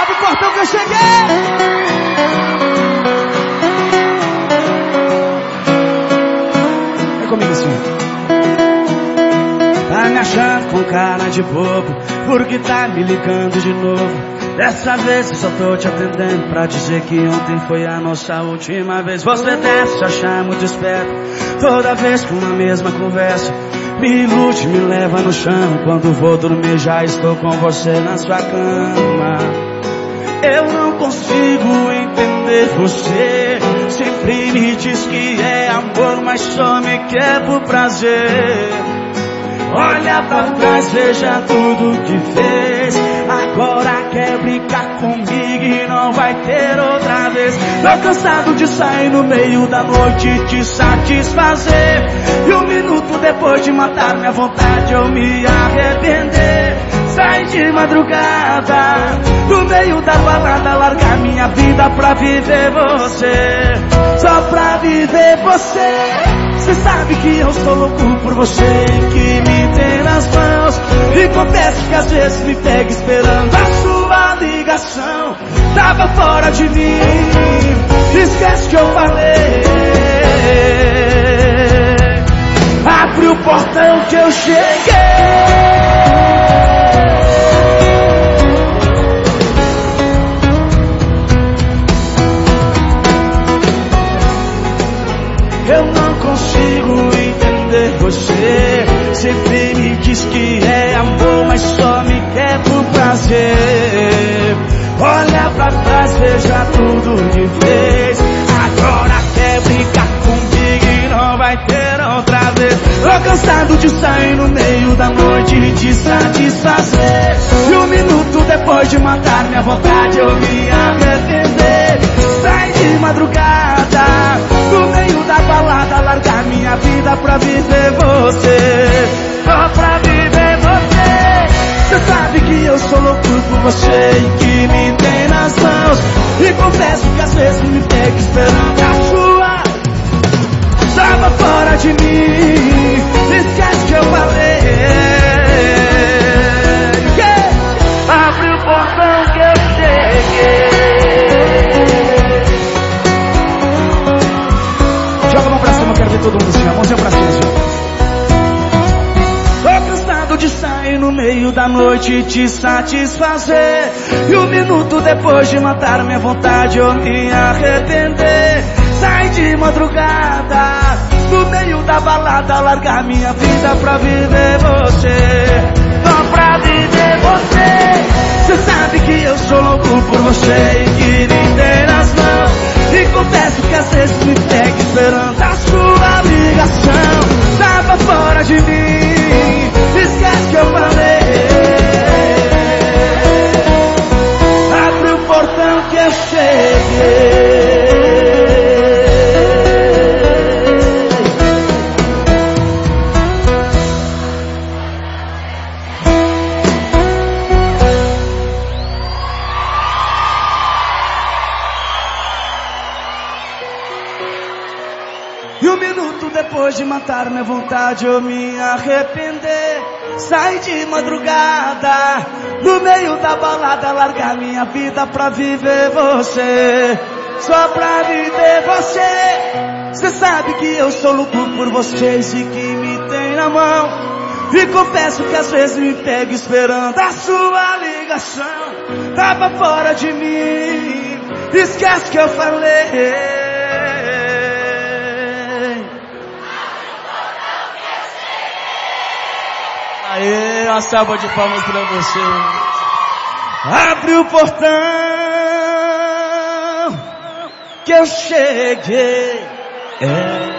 Abre o portão que eu cheguei! Vem comigo assim. Tá me achando com cara de bobo, porque tá me ligando de novo. Dessa vez eu só tô te atendendo pra dizer que ontem foi a nossa última vez. Você deve se achar muito esperto, toda vez com a mesma conversa. Me ilude, me leva no chão. Quando vou dormir, já estou com você na sua cama. Eu não consigo entender você. Sempre me diz que é amor, mas só me quer por prazer. Olha pra trás, veja tudo que fez. Agora quer brincar comigo e não vai ter outra vez. Tô cansado de sair no meio da noite te satisfazer. E um minuto depois de matar minha vontade, eu me arrepender. Sai de madrugada, meio da balada, largar minha vida pra viver você. Só pra viver você. Cê sabe que eu sou louco por você que me tem nas mãos. E confesso que às vezes me pega esperando a sua ligação. Tava fora de mim, esquece que eu falei. Abre o portão que eu cheguei. Eu não consigo entender você. Sempre me diz que é amor, mas só me quer por prazer. Olha pra trás, veja tudo de vez. Agora quer brincar comigo e não vai ter outra vez. Tô cansado de sair no meio da noite e te satisfazer. E um minuto depois de matar minha vontade, eu me arrepender. Sai de madrugada, no meio da balada, largar minha vida pra viver você. Só pra viver você. Você sabe que eu sou louco por você e que me tem nas mãos. E confesso que às vezes me pega esperando a sua. Tava fora de mim, todo mundo assim, a mãozinha pra cima assim. Tô cansado de sair no meio da noite e te satisfazer. E um minuto depois de matar minha vontade, eu me arrepender. Sai de madrugada, no meio da balada, largar minha vida pra viver você. Só pra viver você. Você sabe que eu sou louco por você e que me tem nas mãos. E confesso que às vezes me pega esperando depois de matar minha vontade, eu me arrepender. Sai de madrugada, no meio da balada, largar minha vida pra viver você. Só pra viver você. Você sabe que eu sou louco por vocês e que me tem na mão. E confesso que às vezes me pego esperando a sua ligação. Tava fora de mim, esquece que eu falei. Aê, uma salva de palmas pra você. Abre o portão que eu cheguei. É.